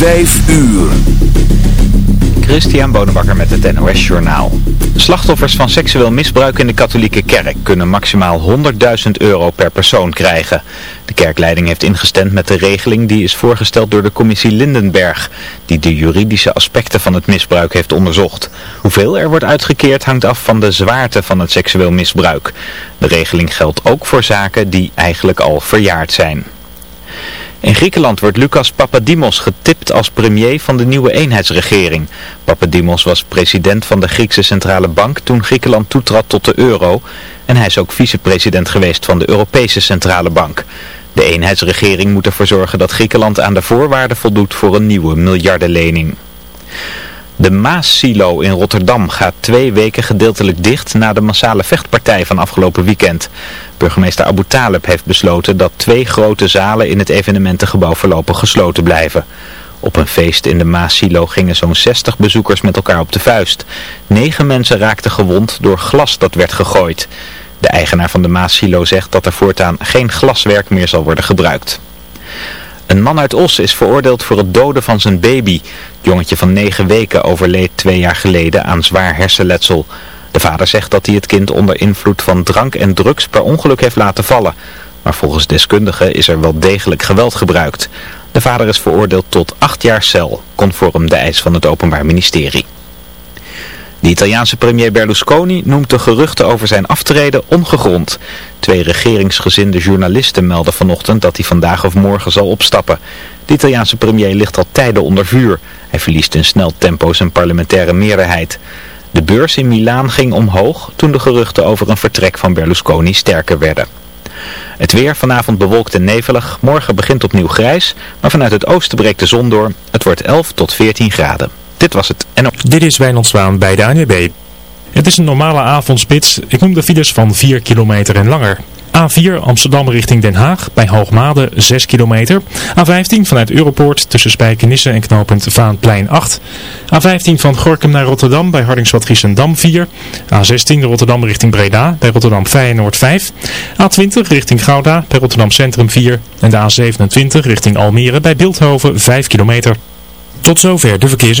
Vijf uur. Christian Bonenbakker met het NOS Journaal. Slachtoffers van seksueel misbruik in de katholieke kerk kunnen maximaal 100.000 euro per persoon krijgen. De kerkleiding heeft ingestemd met de regeling die is voorgesteld door de commissie Lindenberg, die de juridische aspecten van het misbruik heeft onderzocht. Hoeveel er wordt uitgekeerd hangt af van de zwaarte van het seksueel misbruik. De regeling geldt ook voor zaken die eigenlijk al verjaard zijn. In Griekenland wordt Lucas Papadimos getipt als premier van de nieuwe eenheidsregering. Papadimos was president van de Griekse Centrale Bank toen Griekenland toetrad tot de euro. En hij is ook vicepresident geweest van de Europese Centrale Bank. De eenheidsregering moet ervoor zorgen dat Griekenland aan de voorwaarden voldoet voor een nieuwe miljardenlening. De Maas-silo in Rotterdam gaat twee weken gedeeltelijk dicht na de massale vechtpartij van afgelopen weekend. Burgemeester Abu Talib heeft besloten dat twee grote zalen in het evenementengebouw voorlopig gesloten blijven. Op een feest in de Maas-silo gingen zo'n 60 bezoekers met elkaar op de vuist. Negen mensen raakten gewond door glas dat werd gegooid. De eigenaar van de Maas-silo zegt dat er voortaan geen glaswerk meer zal worden gebruikt. Een man uit Os is veroordeeld voor het doden van zijn baby. Het jongetje van negen weken overleed twee jaar geleden aan zwaar hersenletsel. De vader zegt dat hij het kind onder invloed van drank en drugs per ongeluk heeft laten vallen. Maar volgens deskundigen is er wel degelijk geweld gebruikt. De vader is veroordeeld tot acht jaar cel, conform de eis van het Openbaar Ministerie. De Italiaanse premier Berlusconi noemt de geruchten over zijn aftreden ongegrond. Twee regeringsgezinde journalisten melden vanochtend dat hij vandaag of morgen zal opstappen. De Italiaanse premier ligt al tijden onder vuur. Hij verliest in snel tempo zijn parlementaire meerderheid. De beurs in Milaan ging omhoog toen de geruchten over een vertrek van Berlusconi sterker werden. Het weer vanavond bewolkt en nevelig. Morgen begint opnieuw grijs, maar vanuit het oosten breekt de zon door. Het wordt 11 tot 14 graden. Dit was het. En Dit is Wijnand Zwaan bij de ANWB. Het is een normale avondspits. Ik noem de files van 4 kilometer en langer. A4 Amsterdam richting Den Haag bij Hoogmade 6 kilometer. A15 vanuit Europoort tussen Spijkenisse en knooppunt Vaanplein 8. A15 van Gorkum naar Rotterdam bij Hardingswad Giessendam 4. A16 Rotterdam richting Breda bij Rotterdam Feyenoord 5. A20 richting Gouda bij Rotterdam Centrum 4. En de A27 richting Almere bij Beeldhoven 5 kilometer. Tot zover de verkeers.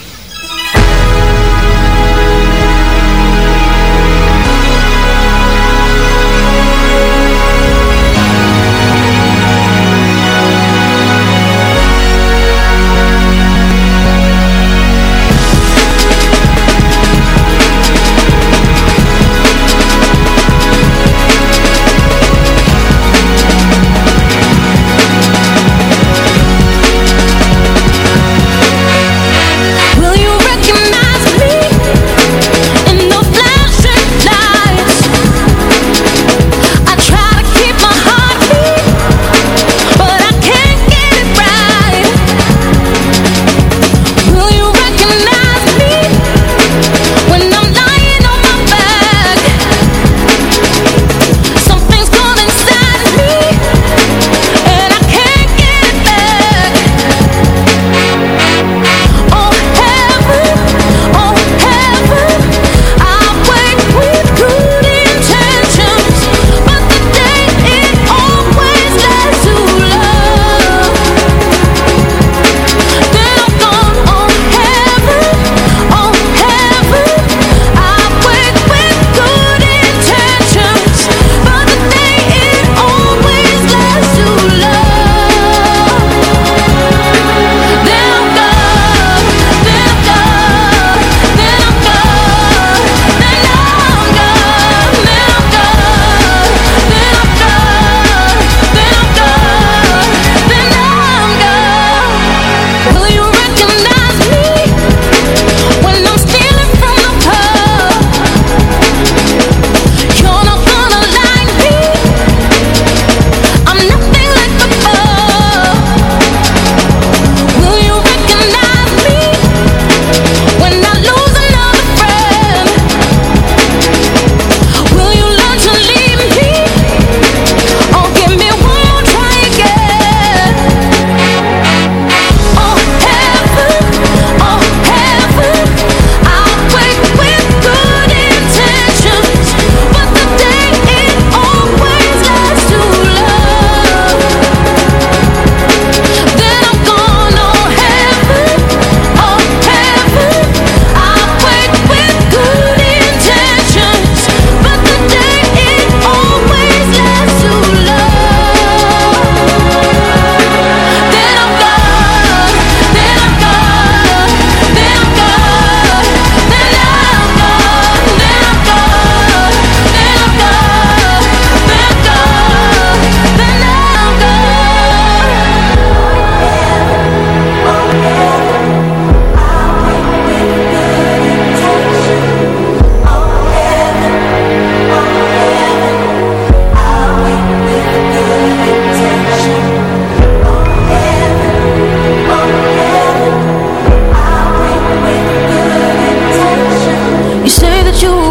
And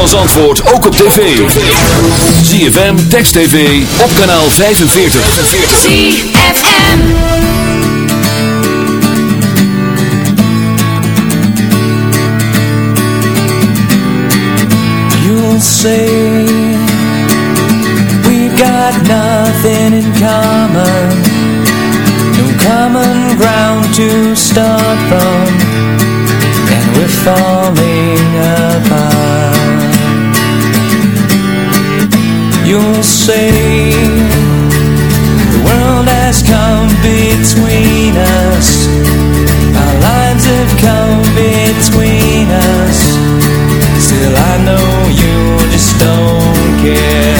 Als antwoord ook op tv. ZFM, Text TV, op kanaal 45. ZFM You'll say We've got nothing in common No common ground to start from And we're falling apart you'll say. The world has come between us. Our lives have come between us. Still I know you just don't care.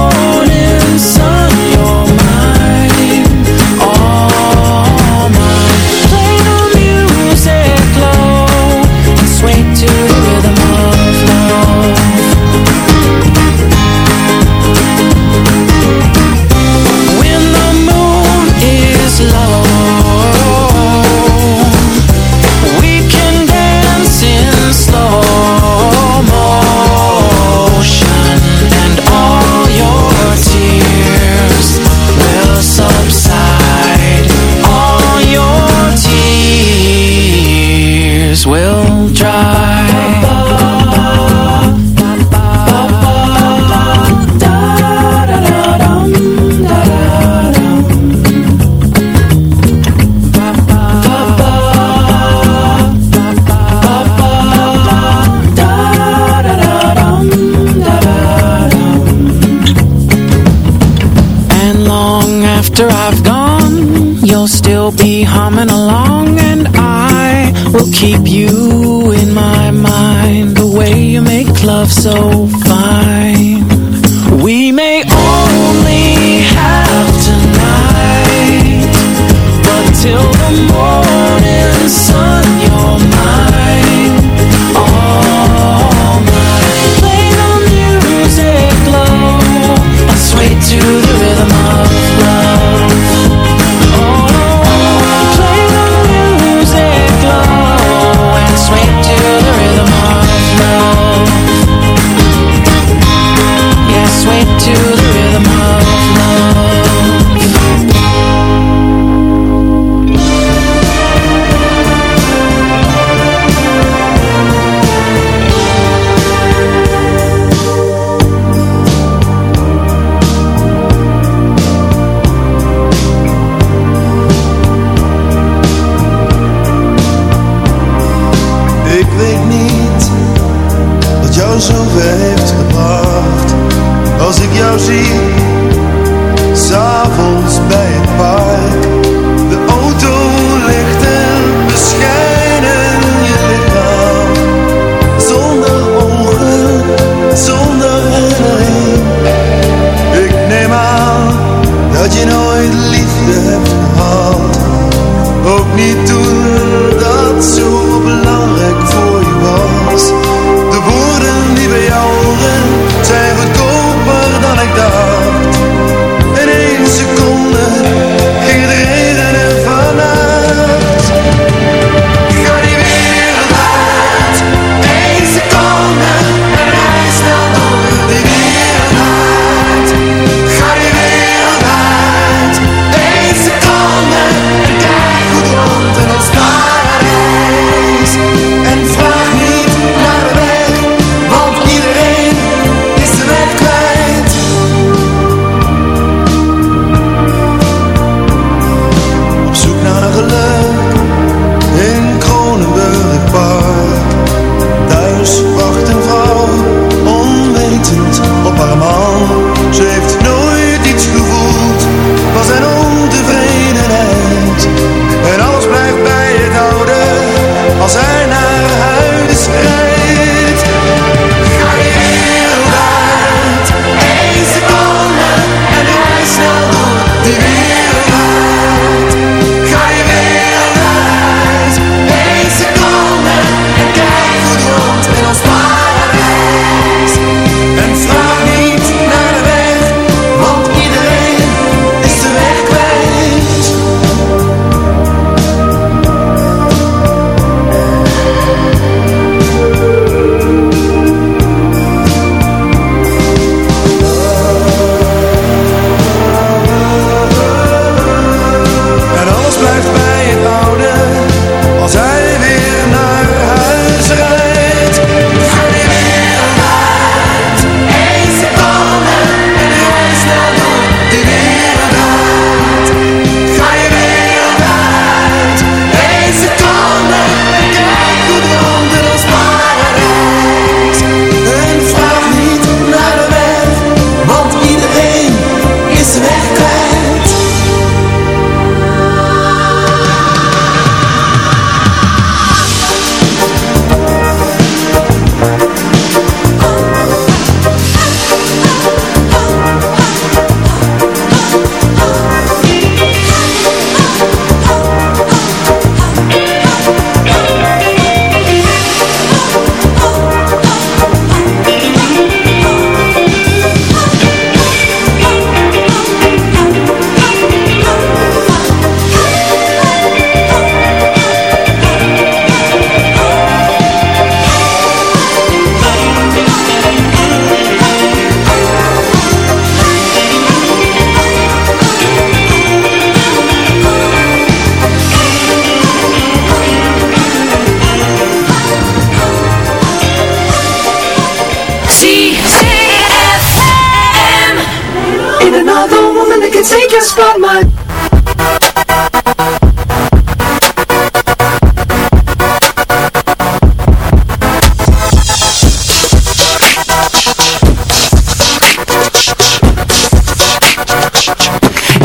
can take your spot, my.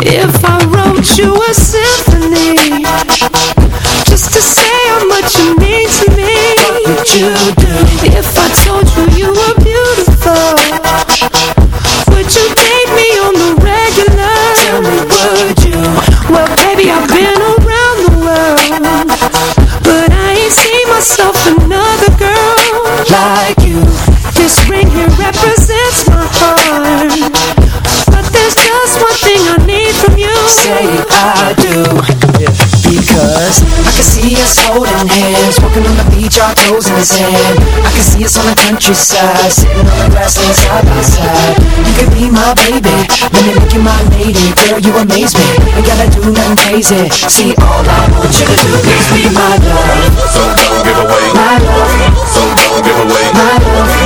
If I wrote you a holding hands Walking on the beach, our toes in the sand I can see us on the countryside Sitting on the grassland side by side. You could be my baby Let me make you my lady. Girl, you amaze me I gotta do nothing crazy. See, all I want you to do is be my love. So don't give away. My love. So don't give away. My love.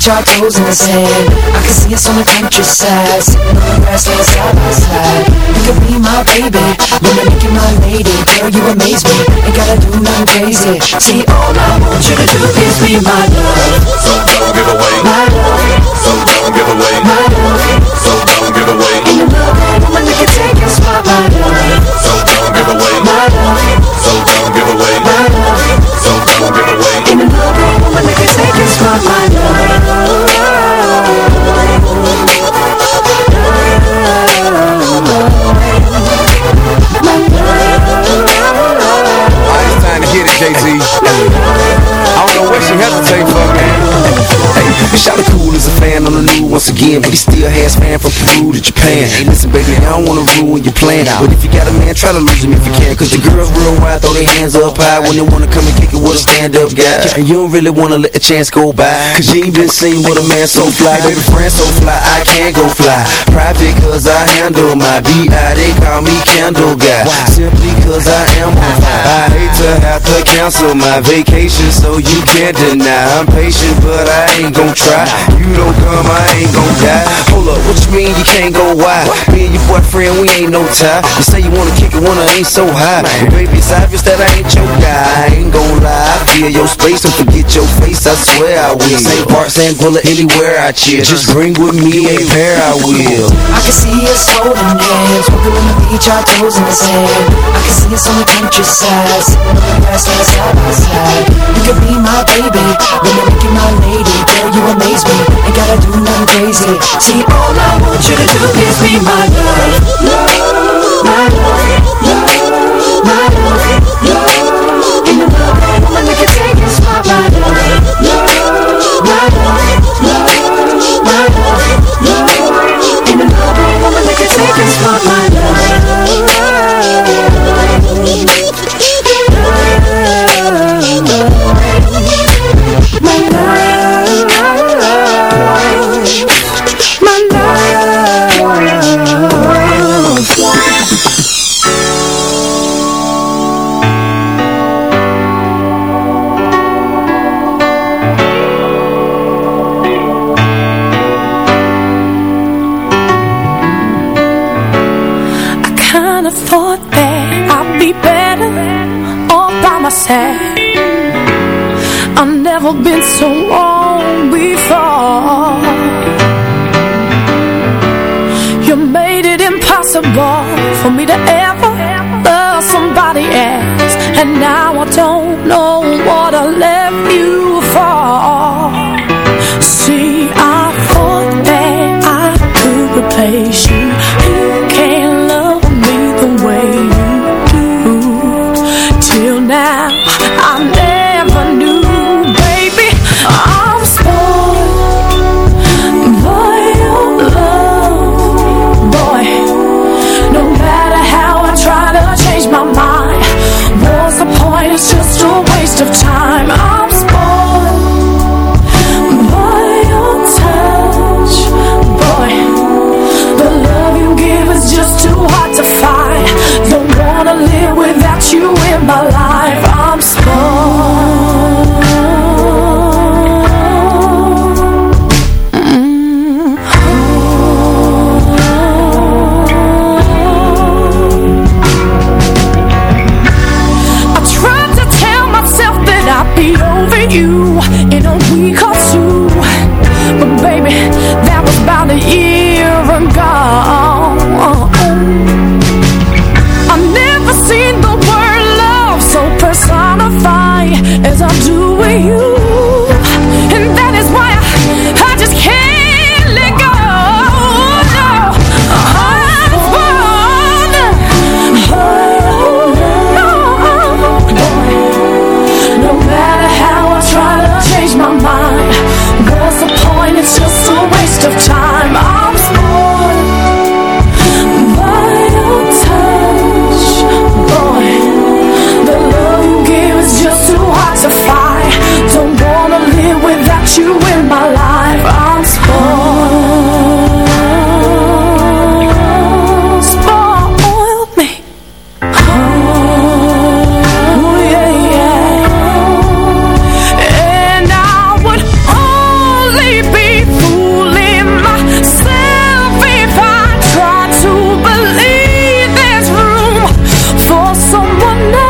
the toes in the sand. I can see us on the countryside, sitting on the grass, laying side by side. You could be my baby, let me make you my lady. Girl, you amaze me, ain't gotta do nothing crazy. See, all I want you to do is be my love. So don't give away. My love, So don't give away. my love. So don't give away. Ain't another woman that can take your spot, my love. So don't give away. My love, So don't once again, but he still has fan from Peru to Japan. Hey, listen, baby, I don't wanna ruin your plan. But if you got a man, try to lose him if you can. Cause the girls real wild, throw their hands up high when they wanna come and kick it with a stand up guy. And you don't really wanna let the chance go by. Cause you ain't been seen with a man so fly. Baby, friend so fly, I can't go fly. Private cause I handle my B.I. They call me Candle Guy. Simply cause I am on fire. I hate to have to cancel my vacation, so you can't deny. I'm patient, but I ain't gon' try. You don't come, I ain't gon' die. Hold up, what you mean you can't go wide? Me and your boyfriend, we ain't no tie. You say you wanna kick it when I ain't so high. But baby, it's obvious that I ain't your guy. I ain't gon' lie. I feel your space and forget your face. I swear I will. St. Bart, St. Anywhere I chill. Just bring with me a pair, I will. I can see us holding hands, walking on the beach, our toes in the sand. I can see us on the countryside, sitting on the grass, side by side. You could be my baby, me make you my lady. Girl, you amaze me, ain't gotta do nothing crazy. See, all I want you to do is be my love, love, my love, love, my love, love. Ain't another woman that can take spot, my love, love, my love, love, someone else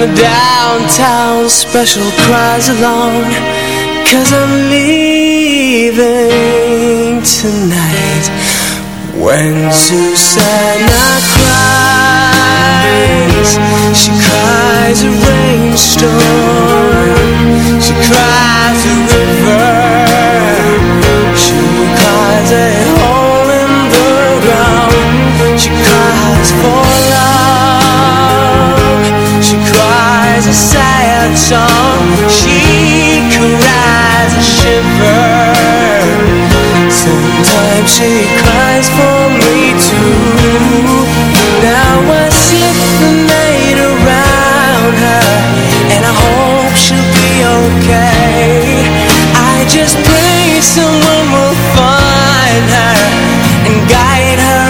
the downtown special cries along Cause I'm leaving tonight. When Susanna cries She cries a rainstorm. She cries a river. She cries a hole in the ground. She cries for love. She cries a sad song. She cries Sometimes she cries for me too. Now I sit the night around her And I hope she'll be okay. I just pray someone will find her And guide her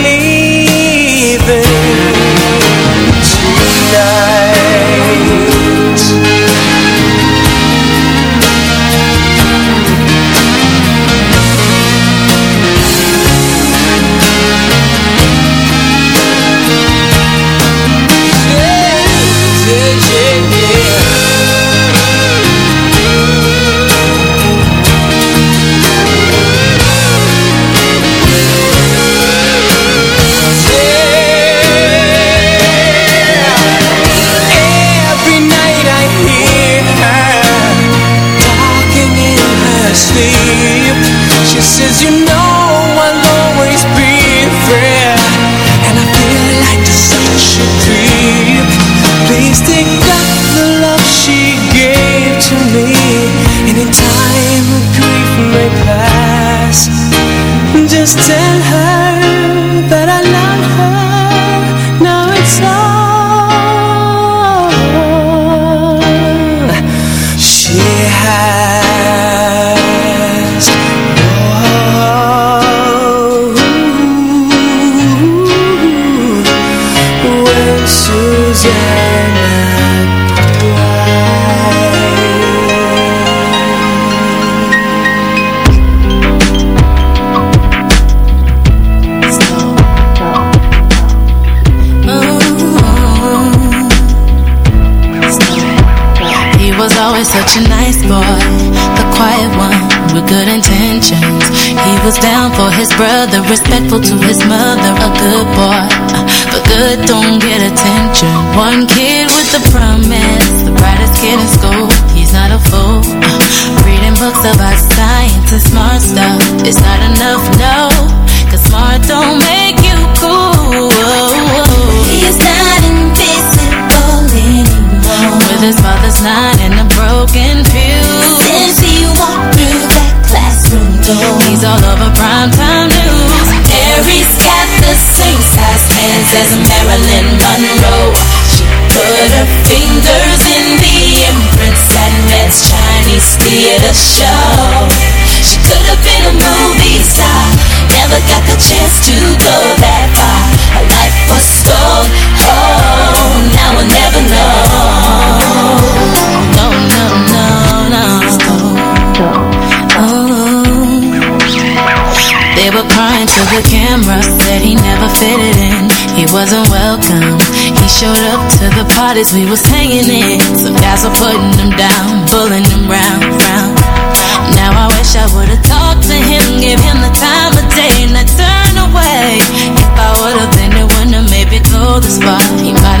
size Marilyn Monroe. She put her fingers in the imprints at Ned's Chinese theater show. She could parties we was hanging in. Some guys were putting them down, pulling them round, round. Now I wish I would've talked to him, give him the time of day And I turned away. If I would've been the one to maybe go the spot He might